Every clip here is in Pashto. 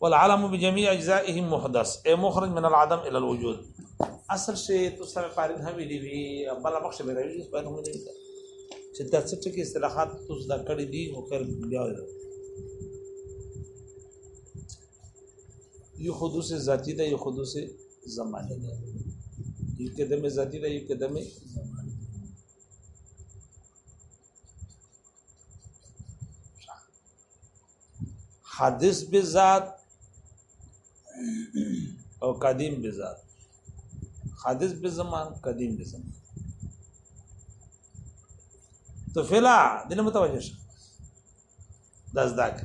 والعلم بجميع اجزائه محدث اي مخرج من العدم الى الوجود اصل شي تو سره فارغ هم دی وی بل مخ شي راوي په نوم دی چې د څه ټکی اصطلاحات تو زده کړی دي او خیر بیا وایي یو حدوث ذاتی ده یو حدوث زمانه ده یو قدم ذاتی ده یو قدم زمانه حدیث به ذات او قدیم به ذات حدیث به زمان قدیم به زمان تو فلا دنه متوجه شه داس داک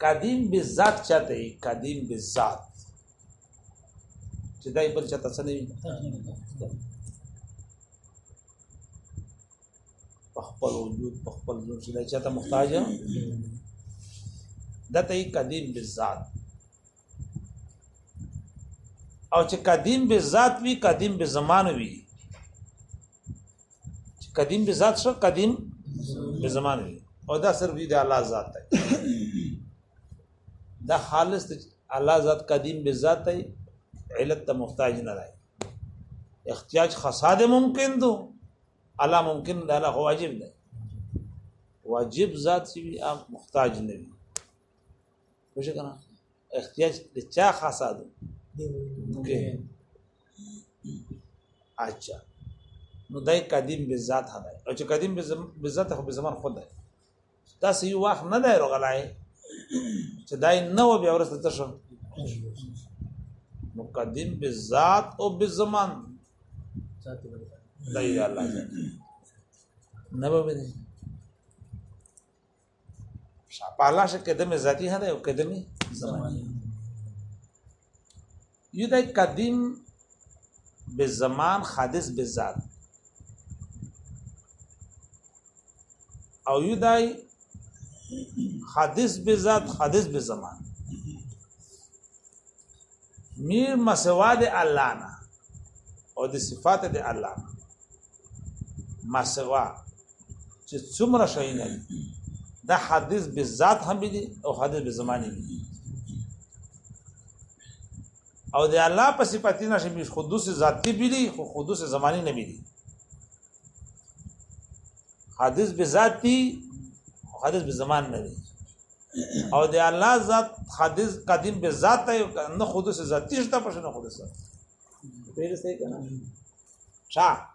قدیم به ذات چاته قدیم به ذات چې دای بل چاته څه نه په خپل وجود په خپل ځل چې دا چاته محتاج ده ته قدیم بالذات او چې قدیم به ذات وی قدیم به زمان وی چې قدیم به ذات شو قدیم به زمان وی او دا صرف دی الله ذات دی دا خالص الله ذات قدیم به ذات دی علت ته محتاج نه دی احتیاج خصاد ممکن دو الله ممکن ده الله واجب ده واجب ذات سی وی اپ محتاج نه وي وشه کنه احتیاج د چا خاصه ده اوکې اچھا نو دای قدیم به ذات هدا او چې قدیم به ذات خو به زمان خود ده دا سی وخت نه دی رغلای چې دای نه و بیا ورسته تر شو مقدم بالذات او بالزمان دای دا الله نه به دې شپاله شکه دمه ذاتی هدا او کدمه زمانی یو د قدیم به زمان حادث به ذات او یو دای حادث به ذات حادث به زمان میر مسوا د الله نه او د صفات د الله نه مسوا چې څومره شي نه دا حدیث به ذات هم دي او حدیث به زماني دي او د الله په صفاتی نشه مش خودوس ذاتی بلی خو خودوس زمانی نه بلی حدیث به ذاتی حدیث به زمان نه دی او د الله ذات حدیث قدیم به ذات نه خودوس ذاتی شته پښنه خودوس پیرسته کنه شاه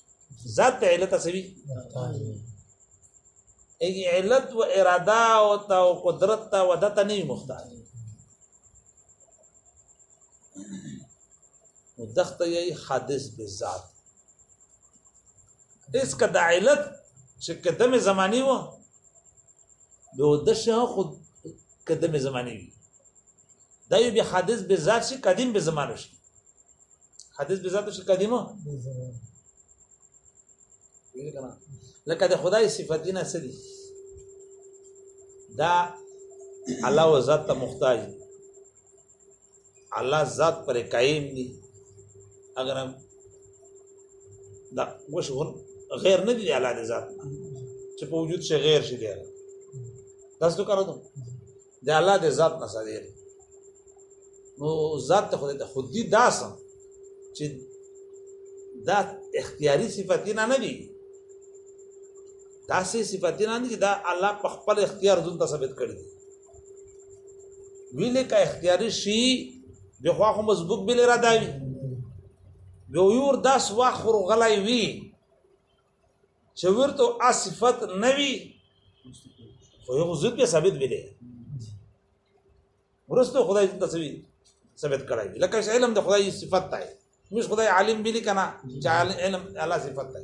ذات ته علت سوي اګي علت و اراده او تا او قدرت تا ودت نه مختار مدخت یی حادث بالذات اس کا د علت چې قدمه زمانی و به د شه خود قدمه زمانی وي دا یو به حادث به ذات شي قدیم به زمانه شي حادث به ذات شي قدیمه لکه د خدای صفاتونه څه دي دا الله و ذات ته محتاج الله ذات پر قائم دي اگر هم دا وشغل غیر نه دي الله د ذات چې په وجود شي غیر شي دی تاسو کارو ته د الله د ذات نه سویری نو ذات ته خدای ته خود دي داسم چې دا اختیاري صفاتونه نه دي دا سي صفاتونه نه دي دا الله په خپل اختیار ځون ته ثابت کړی دي ویلې کا اختیاري شي د خو خو مزبوق بل را داوي یو یور داس واخر غلای وی چې ورته اصفت نوي خو یو ضد به ثابت وي ورسته خدای ته څه ثابت کړی لکه چې علم د خدای صفت دی مش خدای عالم بلی کنا چې علم الله صفت دی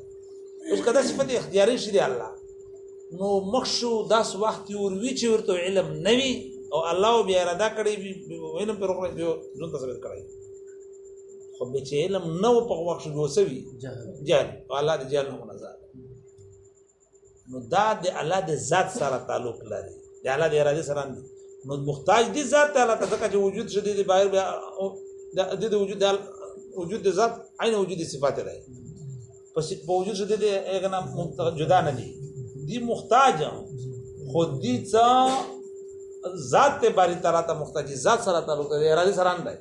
اوس کدا صفت اختیاري شې دی الله نو مخشو داس وخت ور وی چې ورته علم نوي او الله بیا اراده کړی وینم پر وګړي ژوند ته ثابت کړی خو به چې علم نه و په وخت کې وسوي جهل الله دې جهل نه نظر نو دا د الله د ذات سره تعلق لري د الله د اراده سره نه نو محتاج دي ذات ته الله ته چې وجود شدي د بغیر د د وجود د وجود د ذات عین وجود صفات لري پس په وجود شدي د اغنا جدا نه دي دي محتاج خود دي څه ذات ته باری تعالی ته محتاج ذات سره تعلق لري اراده سره نه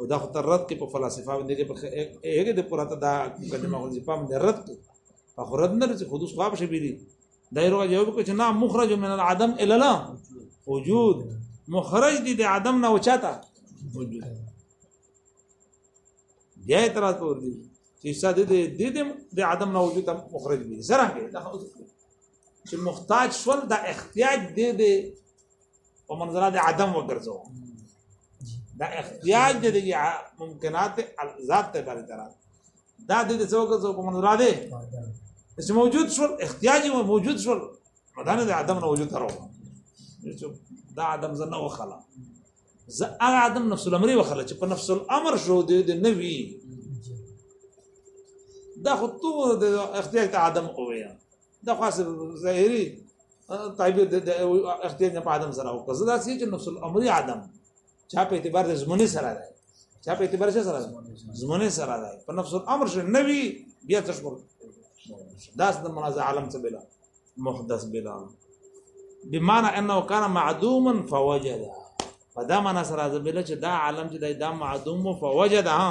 او دا خو تر رد کې په فلسفه باندې دې په هغه د پراته دا کلمه غوندې پام نه رد کې په خرد نه چې خودوس خواب شي بيري دا یو جواب کوي چې نه مخرج من العدم الا لا وجود مخرج دي د عدم نه وچاته وجود بیا اعتراض ور دي چې استاد دې دې د عدم نه وجود مخرج دي زره کې دا چې محتاج شول د احتیاج دې دې په منظره د عدم وګرځو دا احتیاج دی د ممکنات ذات ته باندې درا دا د څه وګرځو په منظره دی چې موجود شول احتیاج موجود شول دا نه د عدم نه وجود راو دا عدم زنه وخلا زه هغه عدم نفس الامر وخلا چې په نفس الامر شو د نوی دا خطوه د احتیاج ته عدم اویا د خاص ظاهري تعبیر د اختیار نه پادم سره او کزه داسې چې نفس الامر عدم چا په اعتبار د زمونه سره ده چا په اعتبار څه سره زمونه سره ده په نفس الامر شو نوي بیا تشمل داس د منازع عالم څه بلا محدث بلا بمعنى انه كان معدوما فوجد فدا معنا سره د بلا چې دا عالم چې دا معدوم فوجد ها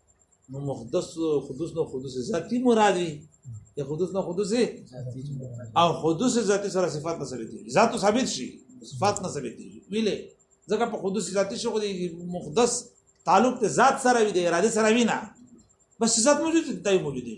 نو مقدس قدوس نو قدوس ذاتی مراد وي یا قدوس نو قدوس او قدوس ذاتی سره صفات نه ثابت دي ذات ثابت شي صفات نه ثابت دي ویلې ځکه په قدوس ذاتی شو دي مقدس تعلق ته ذات سره وي د اراده سره وي نه بس ذات موجود دی موجود دی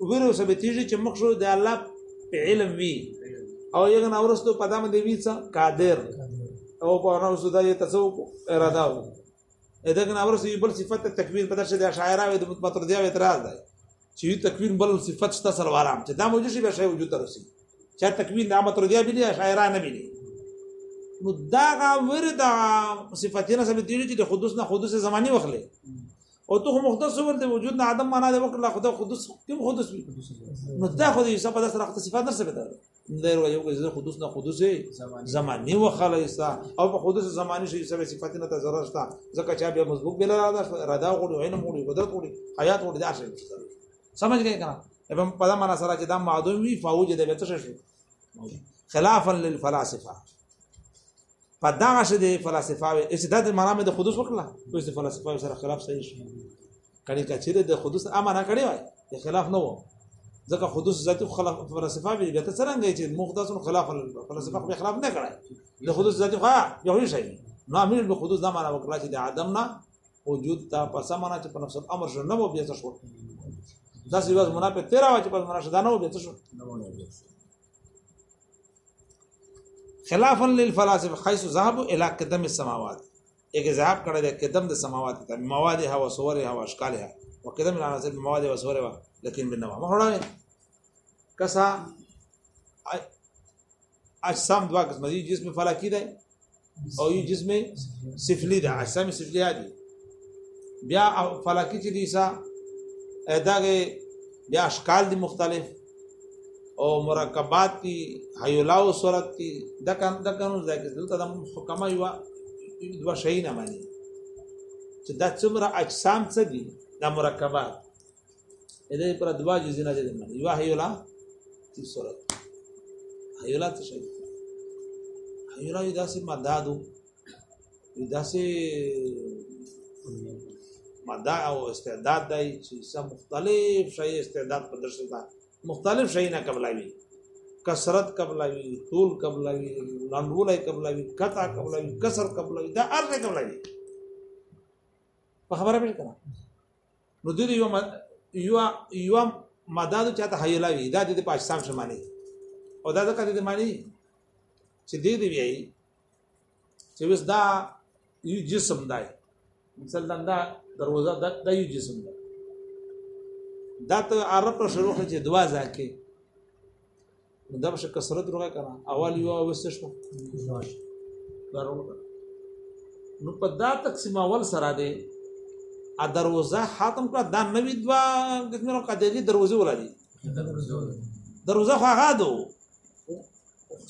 وګورو ثابتېږي چې مخ شو د الله په علم وی او یو نه ورستو په دامه دی وی څه قادر او په انا ورستو دا یو تاسو اراده و اته کنه ورستو یو بل صفت تکوین په درشه د شاعرا او د متمتر دی اعتراض دی چې یو تکوین بل صفت شته سره ورام چې دا موجود شي به شی وجود ترسي چې تکوین د متمتر دی بلی شاعرا نه بلی نو دا غا وردا صفاتینه ثابتېږي چې د حدوث نه حدوث زمانی وخلې او ته هم مختص ول د وجود نه عدم معنا دی وکړه خدای قدوس کوم قدوس وي نو دا خو دې سبا د سره خپل صفات نه ثابت ده دا یو یو چې قدوس نه قدوس زماني وخاله استا او په قدوس زماني شي سره صفات نه ته ضرر شته ځکه چې بیا مزبوق بل را ده را دا غوړي عین غوړي قدرت غوړي حیات غوړي دا شي سمجھ گئے کنه ابم په دا معنا سره چې دا معدوم وي فوجد به تشه شو خلافا للفلاسفه په دغه شې د فلسفاوي استداد مرام د خودس وکړه نو د فلسفاوي سره خلاف صحیح شي کله کچره د خودس امانه کړی وای د خلاف نه وو ځکه خودس ذاتي خلاف فلسفه به ګټه څنګه چې مقدس خلاف فلسفه به خلاف نه کړای د خودس ذاتي خو یو شی نو امیر به خودس دا معنا وکړه چې د عدم نه وجود ته په سمانه چې په نفس الامر شو نه مو بیا څه شو دا سی واز منافق 13 واچ په منافق دا نه وو بیا څه شو خلافا للفلاسفه حيث ذهبوا الى قدم السماوات اګه ذهب کړه د قدم د سماوات ته مواد هوا صور هوا اشکال هوا وقدم العناصر مواد هوا صور هوا لیکن بنوا مخړه کسا اجسام دوا قسم دي جسم فلکی دی او یو جسم سفلی ده اجسام سفلی دي بیا فلکی چې دي سا اداګه بیا اشکال دي مختلف او مرکبات دي حیولا او صورت دي د کم د قانون ځای کې دلته د حکما یو دوه شي نه مانی چې دا څومره اجسام څه دي د مرکبات دې پر دوا جزې نه دې نه یو حیولا تی صورت حیولا څه شي حیولا یو داسې مدادو یو داسې مدا او استعداد دی چې سم مختلف شي استعداد په درشه ده مختلف شي نه قبلوي کثرت قبلوي طول قبلوي لنډولای قبلوي قطع قبلوي کسر قبلوي دا ارزه قبلوي په خبره به کړه نو د یو یو یو ماده د چاته حیلا وی دا د پاکستان شمالي او دا د کته د معنی چې دې دی وی چې وس دا یو جسم دی مثلا دا دروازه دا, دا یو جسم دی دا ته عرب شروع چې دوا ځکه دا به کثرت روغه کنه اول یو او وسه شو نو په دا تقسیم اول سره دی ا دروازه حاتم کړه دا نوې دوا ګزمنو قدرې دروازه ولا دي دروازه خو هغه دو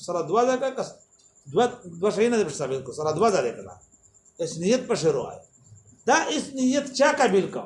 سره دوا ده که دوا دوا شي نه پر ثابت کو سره دوا ده کړه اس نیت په شروع دا اس نیت چا قبول کا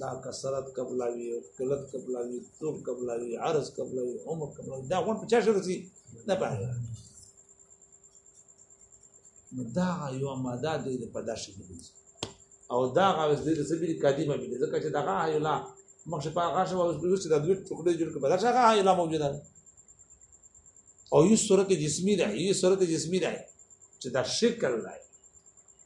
دا کثرت قبلوي او قلت قبلوي طول قبلوي عرض قبلوي عمر قبلوي دا غون په چا شروع شي نه پاره نو دا یو ماده دی په داسې کې او دا غوښ دې څه بری قدیمه بلی ځکه چې دا غا یو لا مخ په هغه شو اوس دوی چې د دوی ټوکړې جوړ کړي دا څنګه هغه لا موجوده او یو صورت جسمی ده یو صورت جسمی ده چې دا شکل دی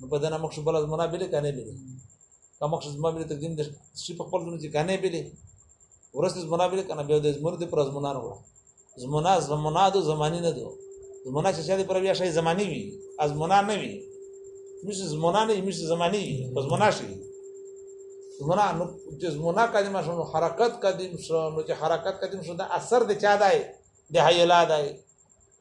نو په دې نه مخ شبل از منا بلی کنه بلی که مخ شز ما بلی تقدیم د شي په خپل دونه چې کنه بلی ورسې از منا بلی کنه بیا د زمر دې پر از منا نه وړه زمنا زمنا د زمانی نه دو زمنا چې شاید پر بیا شي زمانی وي از منا نه وي مش زمنا نه مش زمانی په زمنا شي زمنا نو چې زمنا کلمه شنو حرکت قدیم شنو چې حرکت قدیم شنو د اثر د چا دی د حیلا دی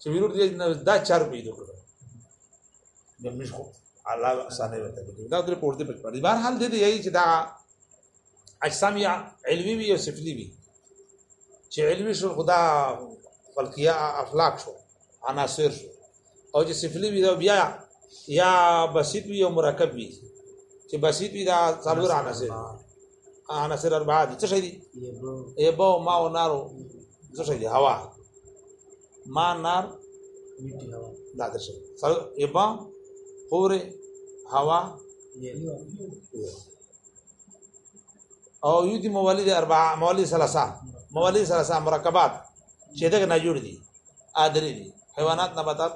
چې ویرور دې نه دا چار پیدا کړو د مش خو الله سانه وته دا درې پور دې پټ بهر حال دې یی چې دا اجسام یا علوي وي او سفلي وي چې علوي شو خدا فلکیا افلاک شو عناصر شو او چې سفلي وي دا بیا یا بسيط وي او مرکب وي چې بسيط وي دا څلور عناصر عناصر اربعه دي څه شي دي ایبو ما او نارو څه شي دي هوا ما نار میټي هوا دا څه شي سر ایبو پورې هوا او یو دي موالید اربعه موالید ثلاثه موالید ثلاثه مرکبات چې دغه نه جوړ دي ادري دي حیوانات نباتات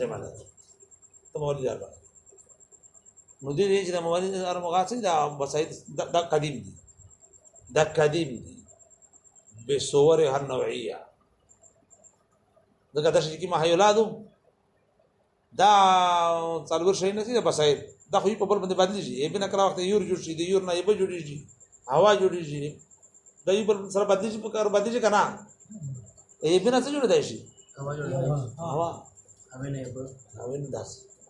جمادات ته موالید اربعه نو دې چې د موازی د ارمغاسی دا بسایت د قدیم دي د قدیم دي به صور هر نوعیه دغه د شي کې محیولادو دا څلور شي نه دي بسایت دا خو په بل باندې بدلی شي ابن کلا وخت یور جوړ شي دی یور نه یبه جوړ شي هوا جوړ شي دا یو بل سره بدلی شي په کار بدلی شي کنه ابن څه جوړ دی شي هوا جوړ هوا هوا نه یبه هوا نه داسي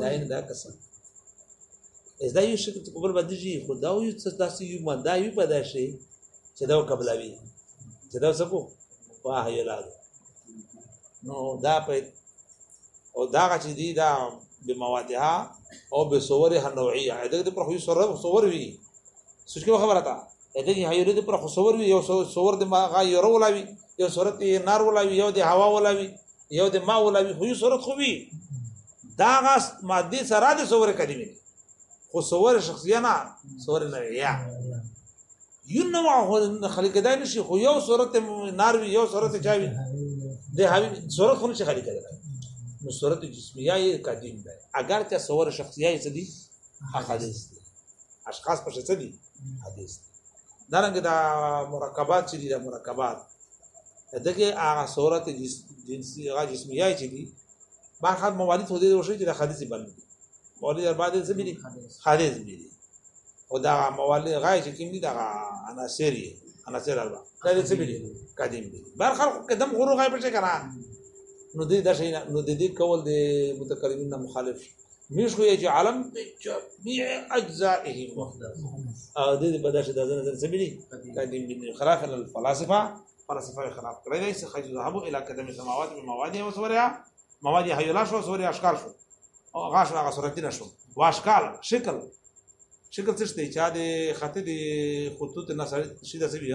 دا یې دا قسم از دا یو شکل په بل باندې شي خو دا یو څه داسې یو مان دا یو پیدا شي چې دا قبلوي چې دا سکو واه یې لاله نو دا په او دا چې دی دا بموادها او بصورها النوعيه دا د پر خو صور وی سوچ کې خبره ده دغه هیولې د پر خصور وی یو صور د ما غا یو ولاوی یو صورت نار ولاوی یو د هوا ولاوی یو د ما ولاوی خو یو صورت خو وی دا غاس ماده سره د صور کلمې خو صور شخصیه نه صور نه یا یو نو هو خلق دا نشي خو یو صورت نار وی یو صورت چاوی د هوی صورت خو نشي خلق دا نو صورت جسمیه یې قدیم ده اگر چې صور شخصیه یې څه دي حقایق اشخاص په څه دي حدیث دارنګ دا مرکبات چې دي دا مرکبات دغه هغه صورت جنسي هغه جسمیه چې دي ما خد موالید هدي وشي چې د حدیث باندې موالید بعد څه دي حدیث دي او دا موالید غای چې کوم دي دا عناصر دي عناصر البا دا څه دي قدیم دي بهر خلق قدم غرو غای په څه کرا نو دې دا شي نو دې کول د متکلمین مخالف مش هو يجعلن بجميع اجزائه مختلف او دې په داسې د ځنه ځنه سمېلي کدي من خلاف الفلاسفه فلسفه خلاف کړی دی چې خیز ذهبو الی قدم سماوات من مواد او سوریا مواد هي لا شو سوریا اشکال شو او غاش هغه صورت نه شو واشکال شکل شکل څه دی چې د خط دی خطوط نه سره شي د سوي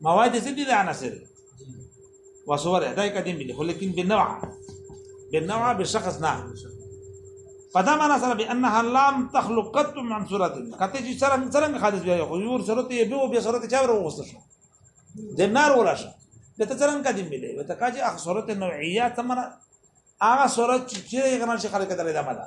مواد څه دي د عناصر وصور دا قدیم دي خو لیکن بنوع بنوع بشخص نه فدا معنا سره بانها لم تخلق قط من صورت کته چې سره سره حادث بیا خو یور صورت یې به به صورت چا وروسته شو د نار ولا شو د ته څنګه قدیم دی وته کاجه اخ صورت نوعیه تمره هغه صورت چې غنا شي خلک درې دمه ده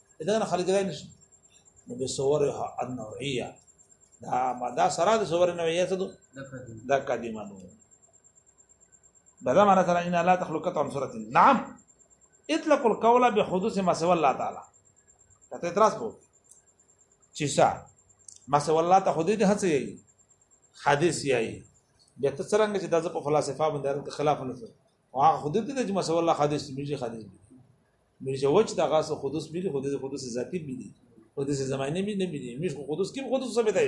دا نه خلک راي نشي نو به صورها النوعيه دا ما دا سره د صور نوعيه څه دو دا قديمه نو دا دا معنی سره ان لا تخلقت عن صورت نعم اطلق القول بحدوث ما سوى الله تعالى ته اعتراض وو چې سا ما سوى الله ته خو دې هڅه یي حدیث یي به ته څنګه چې د فلسفه باندې خلاف نه واه خود دې چې مسول الله حدیث میږي حدیث میرزا وچ دا غاس قدس ملي خو د قدس ذاتی ملي خو د زمانه ملي نه ملي مش خو قدس کې قدس ثابت دی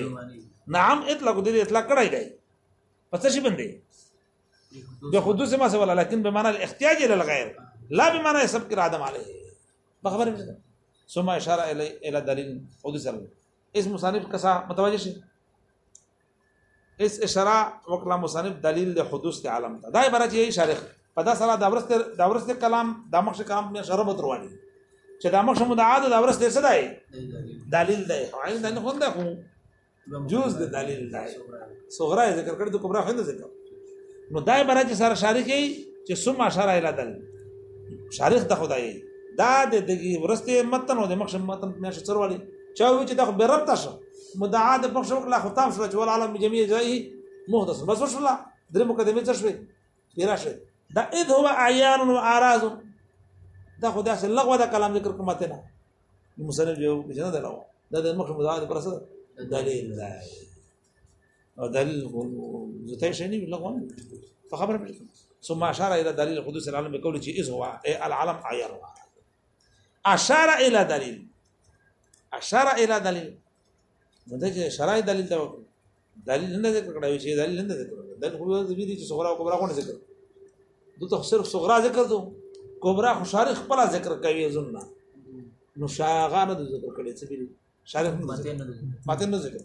نعم اطلاق دې اطلاق کړای دی پڅ شي باندې د قدس ما سوال لكن بمعنى الاحتياج الى الغير لا بمعنى سبق العدم عليه بخبر ثم اشاره الى دليل قدس اسم مصنف کسا متوجه شي اس اشاره وکړه مصنف دلیل د حدوث د عالم ته دا عبارت یې شارح په دا سره دا ورسته دا ورسته کلام دا مخ کلام په شرب تروانی چې دا مخ مدعاد دا ورسته څه دی دلیل دی عین نه خونده خو جوز د دلیل دی صغرا ذکر کړی د کبرا خنده ذکر نو دا عبارت سره شارح کوي چې ثم اشاره الی دل شارح د خدای دا د دغه ورسته متن او د مخ متن په شرب تروانی چا وی چې دا به رب تاسو مدعا د پخښ وکړه خو تام شو چې ول عالم بجميع ځای محدث بس وشو الله درې مقدمه څه شوي پیرا شوي دا اذ هو اعیان و اعراض دا خو داسې لغوه دا کلام ذکر کومه ته نه مصنف جو جنا ده لغوه دا د مخ مدعا د پرسه دلیل دی او دلیل زته شي نه لغوه فخبر ثم اشار الى دليل القدس العالم بقوله اذ هو العالم اعيان اشاره اله دلیل اشاره اله دلیل نو د چې شرای دلیل دا وکړي دلیل نه ذکر کړی چې دلیل نه ذکر کړی دلیل خو د ویری چې صغرا او کبرا خو نه ذکر دوته صرف صغرا ذکر دو کبرا خو شارح خپل ذکر کوي زنه نو شاغانه ذکر کړي چې شارح ماته نه ذکر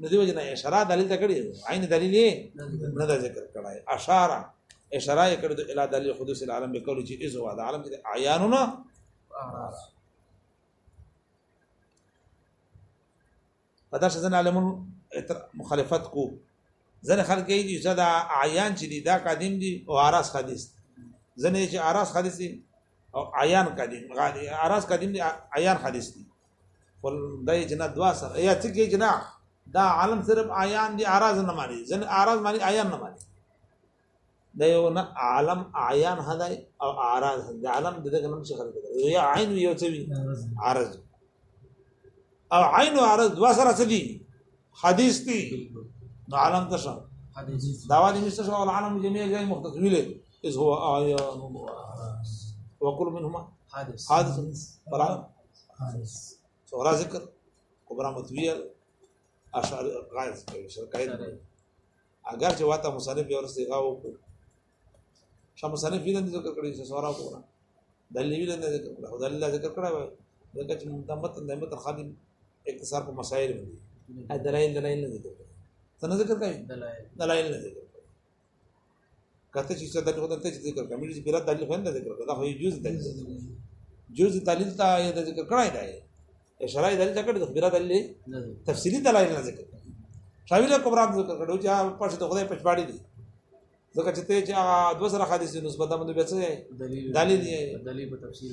نو دیو جنا اشاره دلیل ته کړی عین دلیل نه دا ذکر کړای اشاره اشاره یې کړی اله دلیل حدوث العالم به کولو چې از هو دا عالم چې عیانونه پدا شزن عالمون مخالفت کو ځنه خلک یې چې زدا عیان چې دا قدیم دي او عراس حدیث ځنه چې عراس حدیث او عیان قدیم غالي عراس قدیم دي عیان حدیث دي فل دا جنا دوا سر یا څه کې جنا دا عالم صرف عیان دی اعراض نه مانی ځن اعراض مانی عیان نه مانی دا یو نه عالم عیان هدا او اعراض دا عالم دغه نوم څه خلک دی یا عین یو څه وی عارض او عین او عارض دوا سره څه دی حدیث دی نو عالم ته شو دا والی مست شو العالم جميع جاي مختص ویلې اذ هو آيان وكل منهما حادث حادث صغرا ذکر کبرا متویه اشعار غایر ذکر شرکایت اگر چې واته مصنف یو رسېګا وکړو شاه مصنف یې نه ذکر کړی چې صغرا کوره دلیل یې نه ذکر کړو دلیل ذکر کړو ځکه چې مدمت نعمت خادم اختصار په مسائل باندې دلایل دلایل نه ذکر کړو څنګه ذکر کوي دلایل دلایل نه ذکر کته چې څه دغه ته چې ذکر کوم چې بلا تعلیل باندې ذکر دا خو جز تعلیل جز تعلیل ته د ذکر کړای دی اشاره دل ذکر د بلا تعلیل تفصیلی دلایل نه ذکر شاویل کبرا ذکر کړو چې په څه د خدای پښپاړي دي ځکه چې ته چې هغه دوه سره حدیث نسبت باندې بچي دلیل دلیل په تفصیل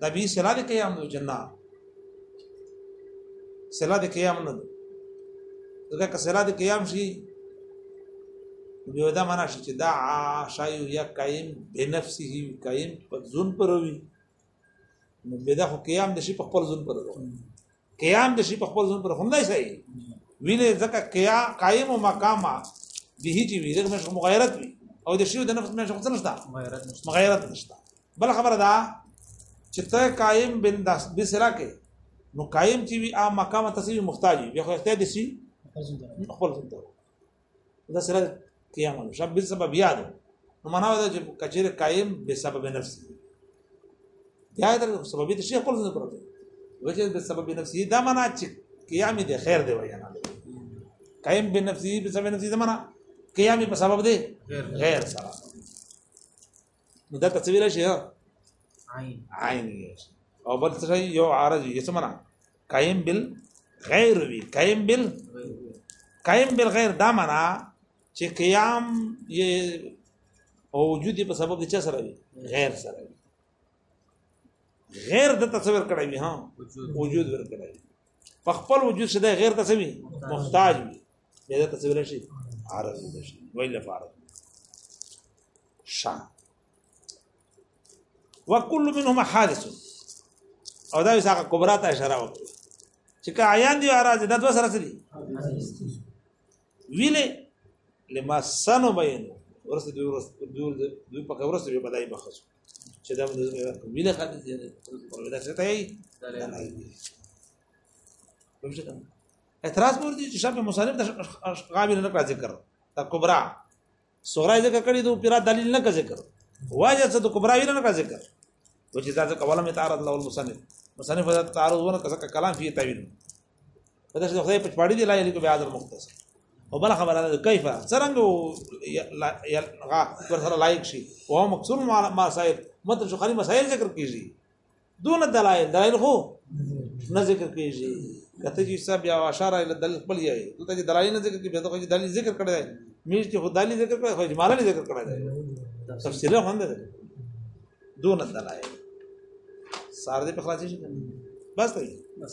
دا به سلا د قیام د جنا سلا د قیام نه دا که سلا د قیام شي یو دا معنا شي چې دا شایو یا قائم بنفسه قائم په ځون پروي نو بدا خو قیام د شي په خپل ځون پروي قیام د شي په خپل ځون پر هم نه شي وینه ځکه قیا قائم او مقام به هیڅ وی دغه مشه مغیرت وی او د شی د نفس مشه څه نشته مغیرت نشته مغیرت نشته بل خبره ده چې ته قائم بن داس بسرا کې نو قائم چې وی ا مقام تصویر محتاج وی خو احتیاج شي خپل ځون دا سره قیام نو شب سبب بیا ده نو معنا دا چې کچیر قائم به سبب نفسي بیا دا سبب دې شي خپل نه پرته وجه به سبب نفسي دا معنا چې قیام دې خیر دی وای نه قائم به نفسي به سبب نفسي دا معنا قیام په سبب دې غیر سره نو دا څه ویل شي عین عین او بل څه یو عارض یې څه معنا قائم بال غیر وی قائم بال قائم بال غیر دا معنا چې قیام یې او وجود په سبب د چا سره وي غیر سره وي غیر د تصور کړی وي ها وجود ور کړی په خپل وجود سره غیر تصوی محتاج وي بیا دا څه ویل شي عارض ویل شي ویل فارض شان وکل منهم حادث او دا وساقه کبرا ته اشاره وکړه چې که عیان دی عارض دا دوه سره سړي ویلې لما سنو بین ورسته دوی ورسته دوی په کورسته به بدای بخښو چې دا موږ ویله خاطر دې پرېدا شته یې دا نه دی په څه کنه اعتراض پر دې چې شرح مصنف د غابر نه کړ ذکر دا کبرا صغرا ذکر کړی دوه پیرا دلیل نه کړ ذکر واجه څه د کبرا ویل نه کړ ذکر و چې دا ځکه ولم تعارض له المصنف مصنف دا تعارض ونه کړ ځکه کلام فيه تعویل په دې خدای په پاړي دی لا یې کو بیا در مختصر او بل خبره ده کیف څنګه غا پر سره لایق شي او مقصور ما صاحب مطلب شو خالي مسائل ذکر کیږي دون دلایل دلایل خو نه ذکر کیږي کته چې حساب یا اشاره ال دل خپل یې دلته چې دلایل نه ذکر کیږي دغه چې دلیل ذکر کړی دی میش چې خدای ذکر کړی خو اجمالا ذکر کړی دی تفصیل هم نه دون دلایل سار دې په خلاصې شي بس ته بس